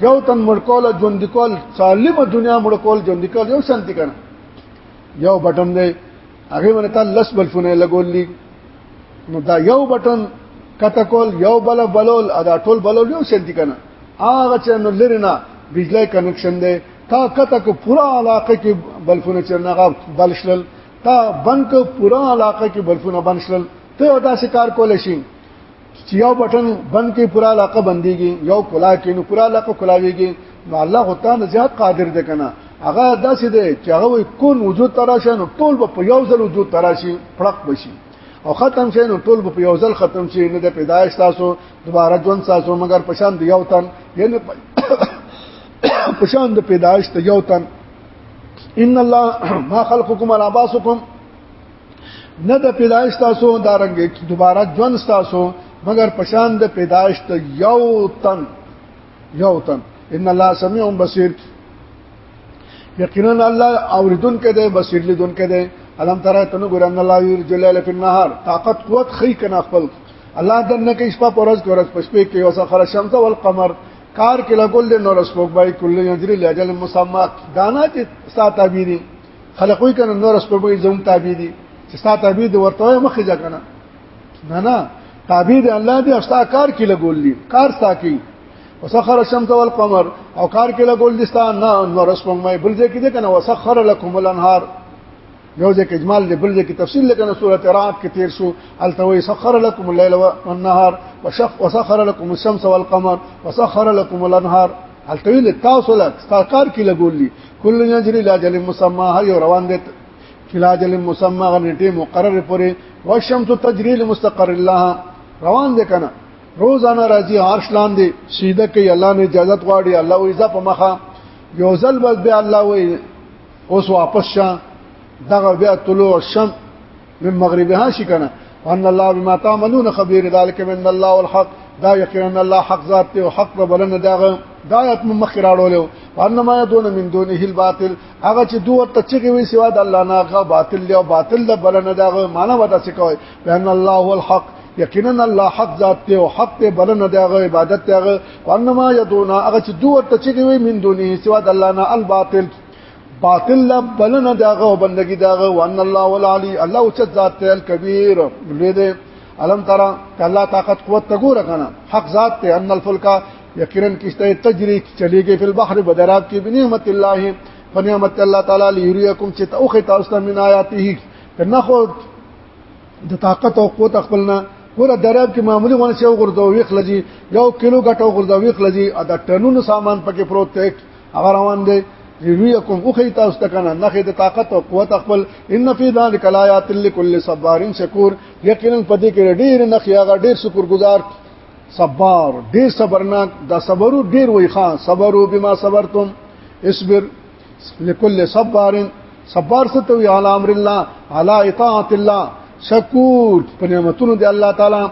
یو تن مړکول ژوند کول سالم دنیا مړکول ژوند کول یو شانتی کنه یو بټن دی هغه باندې تا لس بلفونه لګولې نو دا یو بټن کته کول یو بل بلول ادا ټول بلول یو شنتی کنه هغه چې نو لری نه بجلی کنکشن دی تا کته کو پورا علاقه کې بلفونه چرناغه بلشل تا بنک پورا علاقه کې بلفونه بنشل ته دا شکار کول شي چې یو بټن بند کې پورا علاقه بنديږي یو کلا کې نو پورا علاقه کلاويږي نو الله غتان زیات قادر دی کنه هغه داسې دی چې هغه وي کون وجود تراشه نو ټول په یو ځل وجود تراشي پړق بشي او ختم شي نو ټول په یو ځل ختم شي نه د پیدایش تاسو دوباره ژوند تاسو مګر پشان دی یو تن یعنی پشان د پیدایش ته یو تن ان الله ما خلقکم ولا باسکم نه د پیدایش تاسو دارنګ دوباره ژوند تاسو مگر پشان د پیدایش ته یو تن یو تن ان الله سميع بصير یقینا الله اوریدون کده بصیر لیدون کده الم ترى تنو ګور ان الله یرج الليل فی النهار طاقت قوت خی کنا خپل الله دن نه کې شپه پرز ګورز پشپې کې وسخر الشمس والقمر کار کې لګول د نور سپوږمۍ کله یجری لاجل مسمات دانا چې ساته بیری خلک وایي کنه نور سپوږمۍ زموږ تابع دي چې ستا تابع دي ورته مخه ځا کنه نه نه تابع دي الله دې استا کار کې لګولې کار ستا کې وسخر الشمس والقمر او کار کې لګول دي ستا نه نور سپوږمۍ بل ځای کې دي کنه وسخر لكم الانهار یو ځکه اجمال دی بل ځکه تفصیل لکنه سوره رعد کې تیر شو التوي سخر لكم الليل والنهار وشف وسخر لكم الشمس والقمر وسخر لكم الانهار هلته ویل تاسو له ستاکار کې لګولې کل یجری لا جل مسما هر یو روان دي چې لا جل مسما غنټه مقرر پورې والشمس تجری لمستقر الله روان دي کنه روزانه راځي عرش لاندې سیده کوي الله نه اجازه غواړي الله وي ځپ مخه یو ځل بس به الله وي اوس واپس شه دغه بیا طلوع الشمس من مغربها شي کنه ان الله بما تعملون خبير ذلك من الله والحق دا یقینا الله حق ذات دی او حق به بلنه داغه دا آیت مخ راړول انما دون من دونه الباطل هغه چې دوه ته چې وی سوا د الله نه هغه باطل دی او باطل د بلنه داغه معنا ودا څه کوي ان الله هو الحق یقینا الله حق ذات دی او حق ته بلنه داغه عبادت داغه انما یدون هغه چې دوه ته چې وی من دونه سوا د الله نه الباطل باطل لا بلنه داغه او بندگی داغه وان الله والعلی الله او چت ذات ته الکبیر لوی دی علم ترى کله طاقت قوت ته ګور کنه حق ذات ته ان الفلک یقینا کشته تجری چلیږي په البحر بدراب کې بنعمت الله فنعمت الله تعالی لیریکم چې ته اوخه تاسو من آیاته کنه خو د طاقت او قوت خپلنا ګوره دراب کې معمولی غونه شی وګرځو ویخ لږی یو کیلو غټو وګرځو ویخ لږی دا ټنونو سامان پکې پروت دی هغه روان دی یریکم او خی تاسو ته کنه نه د طاقت او قوت خپل ان فی ذلک الایات لکل صبار شکور یقینا پدې کې ډیر نه خیاغه ډیر شکر گزار صبر ډیر صبرناک دا صبرو ډیر وای خان صبرو بما صبرتم اصبر لكل صبار صبر ستوي على امر الله على اطاعت الله شکور په نعمتونو دی الله تعالی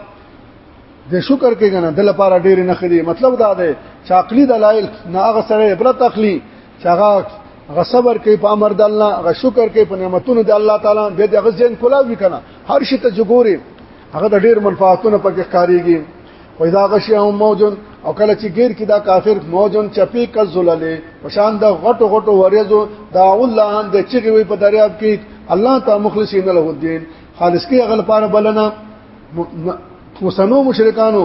د شکر کې کنه د لپاره ډېر نه خدي مطلب دا دی چې عقلي دلایل نه هغه سره عبرت اخلي چې هغه غصبر کوي په امر د الله غ شکر کوي په نعمتونو د الله تعالی به د غزين کولا وی کنه هر شي ته جګوري هغه د ډېر منفعتونه پکې ښکاریږي وإذا غشيهم موج او کله چې غیر کې دا کافر موجن چپی ک زللې پشان د غټو غټو ورېزو دا الله ان د چغوي په دریاب کې الله ته مخلصین له الدين خالص کې غل پاره بلنه وسنو مشرکانو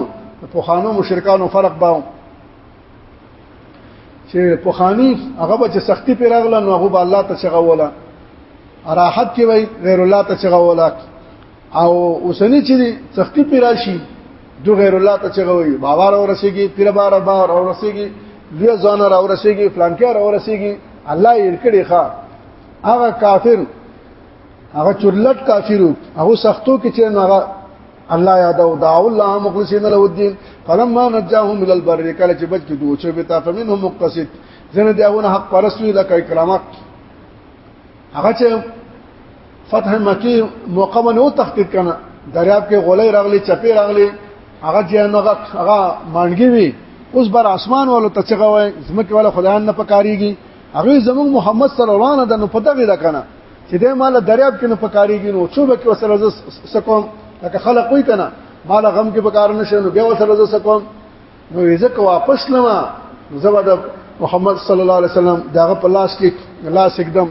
په خانو مشرکانو فرق باو چې په خاني هغه به چې سختی پیراغله نو هغه به الله ته چغوله راحت کې وای غیر الله ته چغوله او اوسنی چې سختی پیراشي دو غیر الله ته چغوي بابا را ورسیږي پیر بار بار را ورسیږي لوی ځان را ورسیږي فلانکه را ورسیږي الله یې کړي ښا هغه کافر هغه چرلټ کافرو هغه سختو کې چې هغه الله یاد او دعا الله مخلصین له الدين فلما نجاهم الى البر کله چې بچ کې دوه چې بتا فمنهم مقتصد زنه دیونه حق پرسوی د کوي کرامت هغه چې فتح مکی موقع منو تخطیق کنه دریاب کې غولې راغلي چپی راغلي هغه جهنم هغه مانګي وي اوس بر اسمان ولو ته څنګه وای زمکه ولا خدایان نه پکاريږي هغه زمون محمد صلی الله علیه وسلم په دغه ده کنه چې د مال دریاب کې نه پکاريږي نو څو به کې وسره ز سکوم لکه خلق وي کنه مال غم کې پکار نه شنو به وسره ز سکوم نو یزک واپس لما زبد محمد صلی الله علیه وسلم داغه په لاس کې لاس एकदम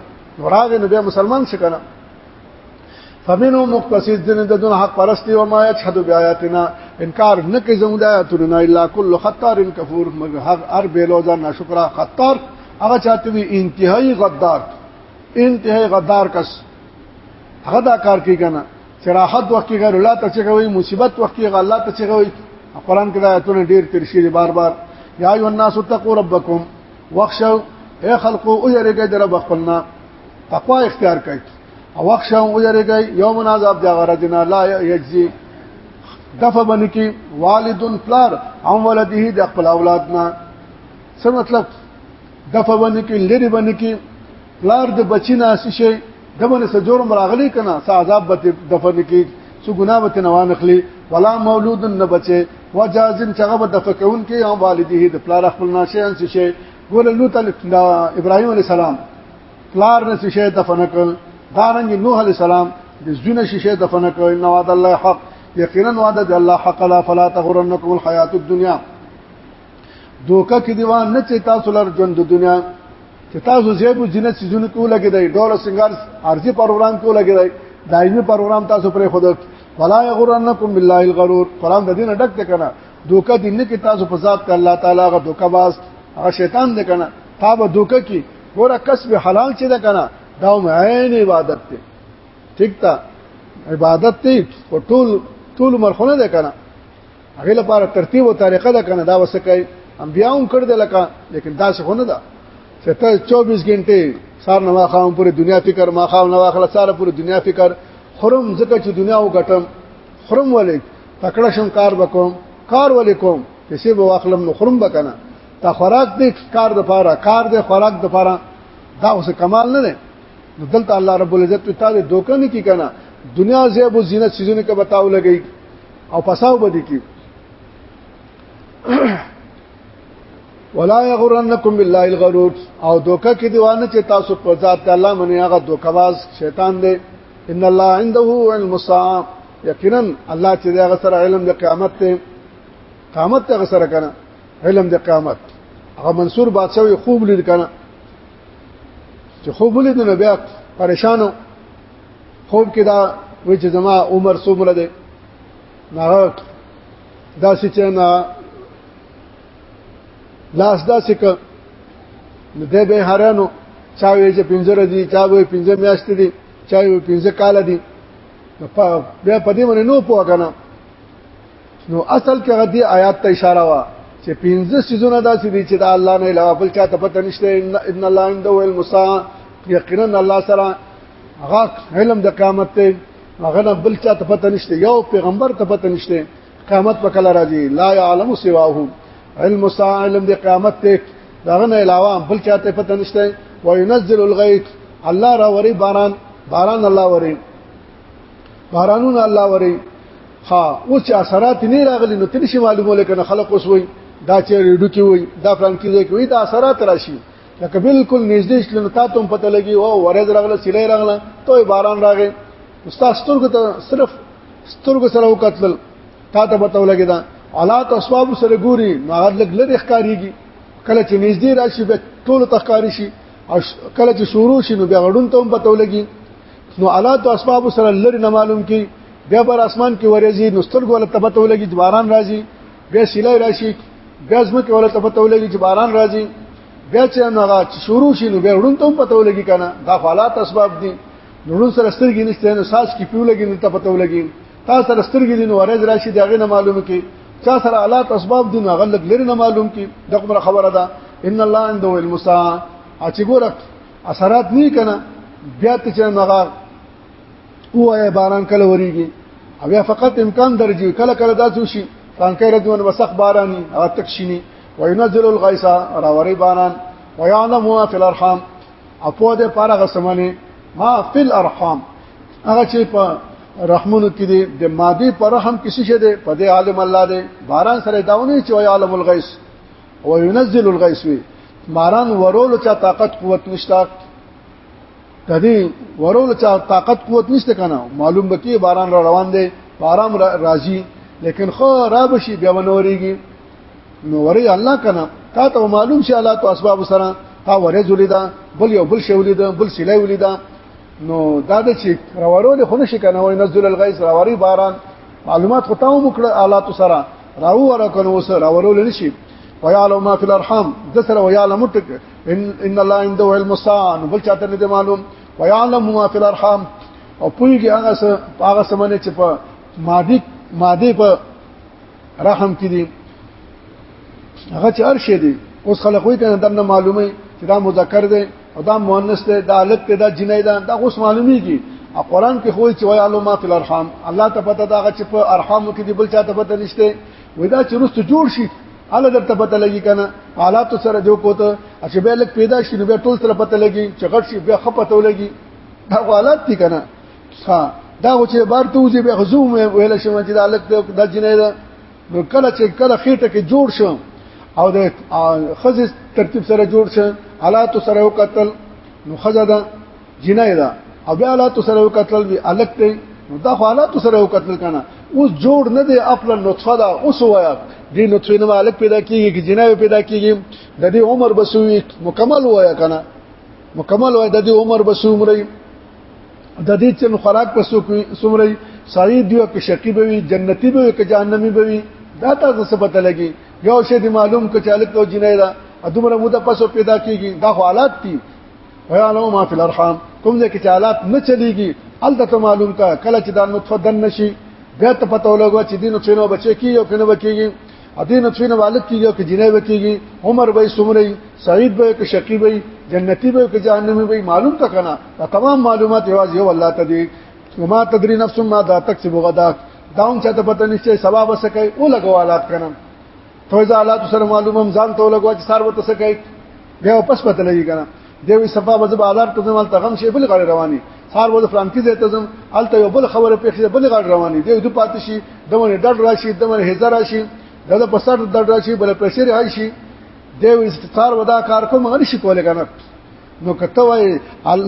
راغې نو به مسلمان شي کنه فمنو مقتصد دین د دون حق پرستی او ما یشهد بیااتنا انکار نه کوي زموږ د آیاتونو الا کل خطار کفور مگر هر هر بیلوزا ناشکر خطار هغه چاته وی انتهایی غدار انتهایی غدار کس هغه دا کار کوي کنه چې راحت وخت کې غیر الله ته چې کوي مصیبت وخت کې الله ته چې کوي قرآن کې د آیاتونو ډیر تیر شي بار بار یا ایو الناس اتقوا ربکم واخشوا اے خلقو او یریګه در بخپلنا تقوا اختیار کړئ او واخشوا وجرګي یوم عذاب دی غرضنا لا یجزي دفع بن کی والد پلار او ولده د خپل اولاد نه څه مطلب دفع بن کی لری بن کی پلار د بچی نه شي دمن سره جرم راغلی کنه سا عذاب به دفع نکی سو ګناه به نوان اخلي ولا مولود نه بچي وجازن چغه به دفع کون کی او والده د پلار خپل ناشي ان شي ګور لوط ابراهيم عليه السلام پلار نه شیشه دفن کړ دارنګ نوح عليه السلام د زونه شیشه دفن کړ ان وعد الله حق یقینا وعد الله حق لا فلا تغرنكم الحیات الدنيا دوکه کې دیوان نه چې تاسو لر ژوند د دنیا چې تاسو زیب جنت سيزونه کو لګی دی ډول سنگار ارزي پروګرام کو لګی دی دایمي پروګرام تاسو پرې خود ولا یغرنکم بالله الغرور قران د دین ډک ته کنه دوکه دې نه کې تاسو په ذات ک الله تعالی غو دوکه باز هغه شیطان دې کنه تا به دوکه کې ګوره کسب حلال چې ده کنه دا هم عین عبادت دی ٹھیک تا عبادت دی او ټول ټول مرخونه ده کنه هغه لپاره ترتیب او طریقه ده کنه دا وسکای انبیا هم کړ دې لکه لیکن دا څه نه ده چې ته 24 غنټه سار نه واخام پورې دنیا فکر ما خام نه واخله سار پورې دنیا فکر حرم زکه چې دنیا وګټم حرم ولې تکړه شم کار وکوم کار ولیکوم پیسې به واخلم نو خرم بکنه تا خوراک دې کار د پاره کار دې خوراک د پاره دا اوس کمال نه دی نو دلته الله رب العزت ته تعالی دوکه نه کی کنه دنیا زیب و زینت سيزونه کې بتاو لګي او پساو بدی کی ولا یغرنکم بالله الغرور او دوکه کې دیوانه چې تاسو په ذات الله منی هغه دوکواز شیطان دی ان الله عنده علم الساعه یقینا الله چې دا غسر علم د قیامت ته قیامت ته غسر کنه علم د قیامت هغه منصور بادشاہ وي خوب لید کنه چې خوب لید نو بیا پریشانو خوب کې دا وی چې زما عمر څومره دی نه دا چې نه لاس دا سک نو دې به هرانو چا وی چې پنځه ورځې چا وی پنځه میاشتې دي چا وی پنځه کال دي بیا په دې باندې نو پوه کنه نو اصل کې غدي آیات ته اشاره وا چې پنځه سيزونه داسې دي چې د الله نه علاوه بل چا ته پته نشته ان الله عنده علم الساعه یقینا الله سره هغه علم د قیامت ته هغه بل چا ته پته نشته یو پیغمبر ته پته نشته قیامت په کله راځي لا يعلم سواه علم الساعه علم د قیامت ته دغه نه علاوه بل چاته پته نشته وينزل الغيث الله را وری باران باران الله وری بارانون الله وری ها او چې اثرات نه راغلي نو تل شي معلومه کنه خلق اوس وای دا چې ریډو کې وای دا فران کې ځای کې وای دا اثرات راشي لکه بالکل نږدې شل نو تاسو پته لګي او ورځ راغله سیلې راغله ته باران راغی استاد سترګو ته صرف سترګو سره وکتل تا ته پته ولګی دا حالات اسباب سره ګوري نو هغه لګ لري ښکاریږي کله چې نږدې راشي به ټول تخکاری شي او کله چې شروع شي نو بیا غړون ته هم پته ولګي نو حالات اسباب سره لري نه معلوم کی بیا پر اسمان کې ورېږي نو سترګو ول ته پته ولګي چې باران راځي بیا سیلای راشي بیا زمکه ول ته پته ولګي چې باران راځي بیا چې نو هغه شروع شي نو بیا غړون ته هم پته ولګي کنه دا حالات اسباب دي نورو سره سترګې نشته نو ساس کې پیو لګي نو ته پته ولګي تا سره سترګې دي نو ورځ راشي داغه نه معلومه کې چا سره حالات اسباب دي نو غلط لري نه معلوم کې دغه خبره ده ان الله عنده علم الساعه چې ګورک اثرات نه کنه بیا ته چې نغار وای باران کله وریږي او یا فقط امکان درجی کله کله دا څه شي فانکر دون وسخ بارانی او تکشینی وینزل الغیث راوری باران ويعلم ما في الارحام اپو د پاره غسمنه ما فی الارحام هغه چې په رحمونو کې دي د ماده پر رحم کې څه دي په دې عالم الله دی باران سره داونه چې وای عالم الغیث او ينزل الغیث وی باران ورول چا طاقت قوت نشتا کدی ورول چا طاقت قوت نشته کنه معلوم به کې باران را روان دی باران راځي لیکن خو را بشي بیا ونوريږي نو ورې الله کنه تا ته معلوم شي الله تو اسباب سره تا ورې زولیدا بل یو بل شی ولیدا بل سلای ولیدا نو دا د چې راورول خو نشي کنه وای نزل الغیث راوري باران معلومات خو تاو مکړه الله تو سره راو ور کنه وس راورول نشي ويعلم ما في الارحام د سره ويعلم تک ان ان الله عنده علم الساعه بل چاته نه معلوم ويعلم ما في الارحام او پویږي هغه هغه سمونه چې په ماده ماده په رحم کې دي هغه چې هر شی دي اوس خلک وایي کنه دنه معلومه چې دا مذکر دی او دا مؤنث دی دا الک دی دا جنې ده دا اوس معلومیږي او قران کې خو چې وایي علومات الارحام الله ته پته دا چې په ارحام کې دی بل چاته پته نشته وای دا چې رست جوړ شي اله درته پته لګي کنه حالات سره جو کوته چې به لک پیدا شي نو به ټول سره پته لګي چې غټ شي بیا خپته لګي دا حالات دي کنه ها دا خو چې بار ته وځي به غزو ویل شم چې دا لک د جنې ده نو کله چې کله خېټه کې جوړ شو او د خزې ترتیب سره جوړ شو حالات سره یو قتل نو خزه ده جنې ده او بیا حالات سره یو قتل وی الک ته نو دا حالات سره یو قتل کنه اوس جوړ نه دی خپل نطفه ده اوس وایا دې نطفه نه مالک پیدا کیږي چې جنې پیدا کیږي د دې عمر بسوي مکمل وایا کنه مکمل وایا د دې عمر بسوي د دې چې خوراک په سمره سعید دی او کې شقیب وي جنتی به وي کې جهنمی به وي دا تاسو څه پته لګي یو شی دی معلوم ک چالک او جنې دا ادمره موده پسو پیدا کیږي دا حالات دي ویانو ما فی الارحام کوم ځای کې حالات نه چلیږي الته معلوم کا کله چې دا نطفه دن نشي بیا ته پته ولګو چې دینو چینو بچی کیږي او کنه بچیږي ادي نطفه نه والد کیږي که جنې وکیږي عمر به سمري سعید به که شقی به جنتی به که جهنمی به معلوم تا کنه تمام معلومات یواز یو الله ته دي وما تدري نفس ما دا تکسب غدا دا هم چاته پته نشته سبا به سکه او لګوالات کنه توځه الله سره معلومه ځان ته لګوا چې سار وته سکه بیا واپس پته لګي کنه دی وی سبا وځ بازار ته ځم تل غم شي بل غړ رواني سار وځ فلان کې ځای ته ځم الته یو بل خبره په خې بل غړ رواني دی د پاتې شي دمر ډډ راشي دمر هزار راشي دغه په سر ډډ راشي بل پرشر راشي دی وی سار ودا کار کوم غني شي کولای کنه نو کته وای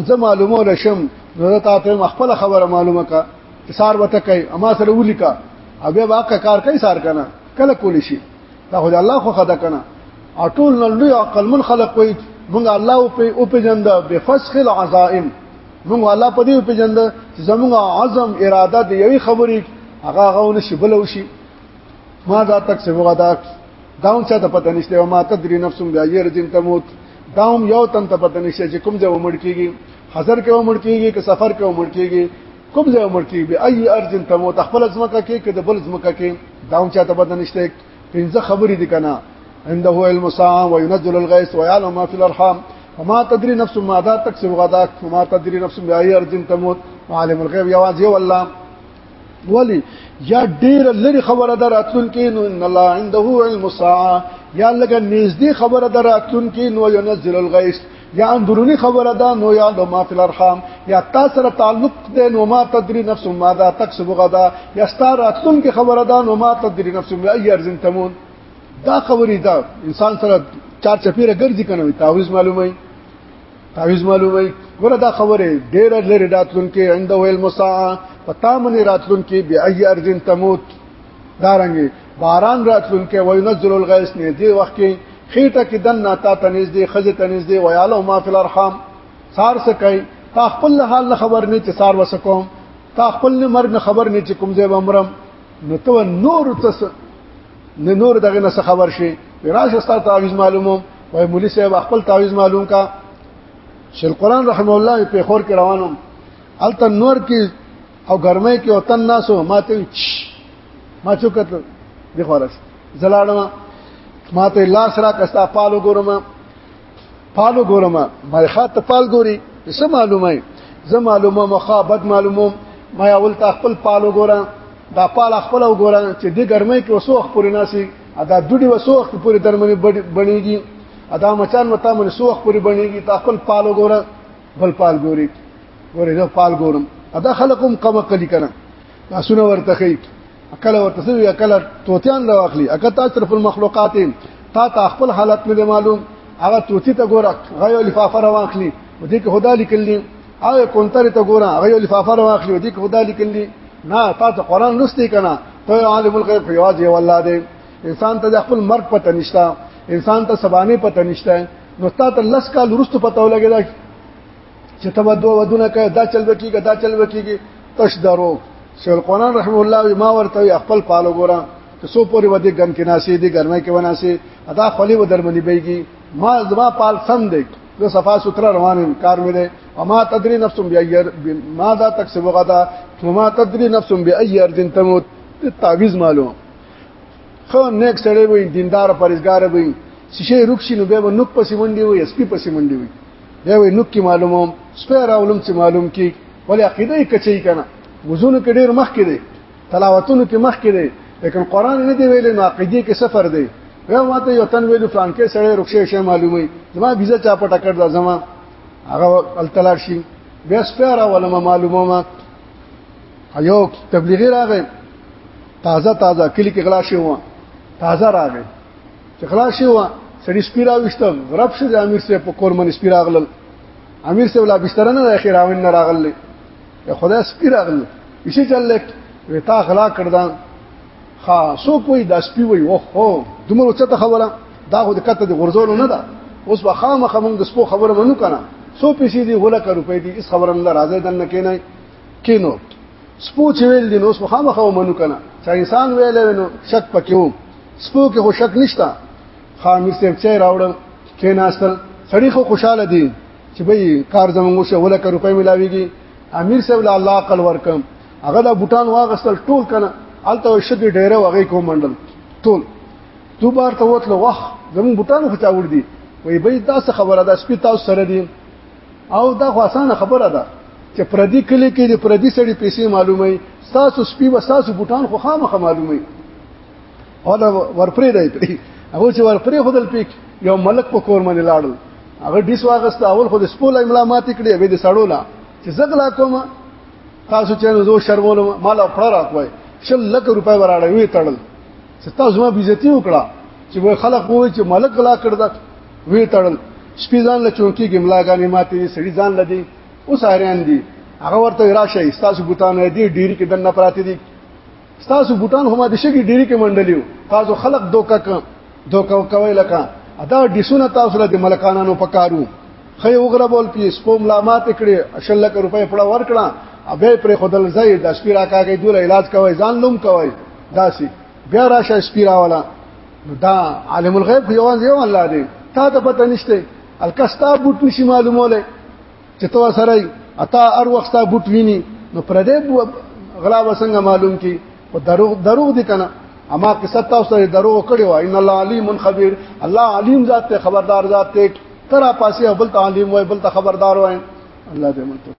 زه معلومه لشم نو ته ته خپل خبره معلومه کا سار وته کوي اما سره ولیکا بیا واقع کار کوي سار کنه کله کولی شي دا خو الله خو خدا کنه اټول نن لوی عقل من خلق وي موږ الله او په او په جند به فسخ العزائم موږ الله په دې په جند چې زموږ عزم اراده دی یوې خبرې هغه غو نشي بلو شي ما دا تک څه وغدا داون څه ته پته نشته او ما تدري نفسم بیا ير دین تموت داوم یو تن ته پته نشته چې کوم ځای ومړ کیږي حضر کې ومړ کیږي که سفر کې ومړ کیږي کوم ځای عمر کې به اي ارض تموت خپل ځمکه کې کې د بل ځمکه کې داوم چاته بدن نشته پنځه خبرې دي کنه عنده علم الساعه وينزل الغيث ويعلم ما في الارحام وما تدري نفس ماذا تكسب غدا وما تدري نفس باي ارض تموت عالم الغيب يواز يو الله ولی یا ډیر لری خبره دراتون کې نو ان الله عنده علم الساعه یا لګه نږدې خبره دراتون کې نو ينزل الغيث یا اندرونی خبره ده نو یا د ما فی الارحام یا تا سره تعلق ده نو ما تدری نفس ما دا تکسب غدا یا ستار اتون کې خبره ده نو ما تدری نفس ما ای ارزن تمون دا خبرې ده انسان سره چار چپیره ګرځي کنه تعویز معلومه تعویز معلومه ګوره دا خبره ډیر لري راتلون کې عند ویل مساء پتا منی راتلون کې بیا ای ارزن تموت دارنګي باران راتلونکي وينزل الغيث نه دی وخت کې خېټه کې دن ناتا تنيز دی خزه تنيز دی وياله ما فل ارحام سار سکای تا خپل حال خبر نه چې سار وسکوم تا خپل نه مرګ نه خبر نه چې کوم ځای بمرم نو ته نور تس نه نور دغه نه خبر شي راشه ستاسو تعویز معلومو وای مولوی صاحب خپل تعویز معلوم کا شیخ القران رحم الله په خور کې روانم الته نور کې او ګرمه کې وطن ناسو ماته ما چوکت دی خورس زلاړم ماته لاس را کستا پالو ګورم پالو ګورم ما خاطه پال ګوري څه معلومه زه معلومه مخه بد معلومه ما اول تا خپل پالو ګورم دا پال خپل وګورم چې د ګرمۍ کې وسوخ پورې ناسي ادا دوډي وسوخ پورې درمنې بڼيږي ادا مچان متا من سوخ پورې بڼيږي تا خپل پالو ګورم بل پال ګوري ورې زه پال ګورم ادا خلقم قم کلی کنه لاسونه ورته خي عقل ورته سوي عقل توتیان لا واخلي اګه تا طرف المخلوقات تا تا خپل حالت مې معلوم هغه توتی ته ګوره غيو لفافه را واخلي ودې کې خدا لیکلی هغه کونتر ته ګوره غيو لفافه را واخلي ودې کې خدا لیکلی نه تا ته قران لستی کنه ته عالم الغیب په یوازې والله دې انسان ته خپل مرګ پته نشته انسان ته سبانه پته نشته نو تا ته لس کال وروسته پته ولګی دا چې تبا دوه ودونه کوي دا چل وکیږي دا چل وکیږي تش درو شیخ القرآن رحم الله ما ورته خپل پالو ګورم چې سو پورې ودی ګن کې ناسې دي ګرمه کې وناسې ادا خلی و درمنې بیږي ما زما پال سم دی زه صفا سوتره روانم کار مې ده او ما تدري نفس بأي ما ذا تکسب غدا وما تدري نفس بأي ارض تموت تعویز معلوم خو نیک سړی وي دیندار پرېزګار وي شیشه رخصي نو به نوک پسې منډي وي سپي پسې منډي وي دا وي نوک کې معلوموم سپه راولم چې معلوم کې ولې عقیده یې کچې کنه وزونو کې ډېر مخ کې دي تلاوتونو کې مخ کې دي لیکن قران نه دی ویلې نو عقیده کې سفر دی یو ماته یو تن ویلو فلان کې سړی رخصي شي معلومي زما ویزه چا پټه کړ دا زما هغه التلار شي بیا سپه راولم معلوموم یو تبلیغی راغی تازه تازه کلی کې غلا شي و تازه راغی چې غلا شي و سړی سپیرا وشته غرب شو د امیر سره په کورمن سپیرا غلل امیر سره لا بستر نه د خیراوین نه راغلی خدای سپیرا غلل اسی چل لیک وتا غلا کړدان خا سو کوئی د سپی وي او هو دومره چته خبره دا خو د کته د غرزول نه ده اوس به خامخ موږ د سپو خبره منو کنه سو پیسې دی غلا کړو په دې اس خبره نه راځي دنه کینای کینو سپو چې ویل دي نو سپو خامخا ومنو کنه چې انسان ویل نو شک پکې وو سپو کې خو شک نشتا خامي سیب چې راوړل کې ناستل سړی خو خوشاله دي چې به کار زمونږ شه ولا کر روپې ملاويږي امیر صاحب له الله عقل ورکم هغه د بوتان واغستل ټول کنه الته شګي ډیره وغه کو منډل ټول تو بار ته وتل واه زمون بوتان خو چاوړ دي وای به دا څه خبره ده سپی تاسو سره دي او دا خو اسانه خبره ده چې پردي کلی کې د پردي سړي پیسې معلومي تاسو سپي و تاسو بوټان خو خامخ معلومي او دا ورپرې دی پرې هغه چې ورپرې خدل پیک یو ملک په کور باندې لاړل هغه ډیس واغست اول خو د سپول املا مات کړې به د سړو لا چې زګلا کوم تاسو چې نو زو شرمولم مال خپل راکوي شل لک روپۍ وراړې وی تړل چې تاسو ما بیزتی وکړه چې خلک وای چې ملک غلا کړ دا وی تړل سپی ځان له چونکی کې ملاګانې ماتې دي سړي ځان لدی اوس اریان دي هغه ورته راشه استاسو بوتان دې ډیری کې دنه پراته دي استاسو بوتان هم د شګي ډیری کې منډلیو تاسو خلق دوکا ک دوکا کوي لکه ادا ډیسونه تاسو له ملکانانو پکارو خې وګره بول پی سپوم لامات کړي اشل لک روپې پړه ور کړه ابه پر خدل زید اسپیرا کاږي دوله علاج کوي ځان لوم کوي داسي بیا راشه سپیرا والا دا عالم الغیب یو ځای الله دی تا ته پته نشته الکستا بوت نشي معلوموله چې تو سره اتا ار وخت تا بوت ویني نو پر دې غلا وسنګ معلوم کی او دروغ دروغ دي کنه اما قصه تاسو سره دروغ کړي و ان الله علیم خبیر الله علیم ذات ته خبردار ذات ته ترا پاسه بل تعلیم وای بل ته خبردار وای الله دې مونږ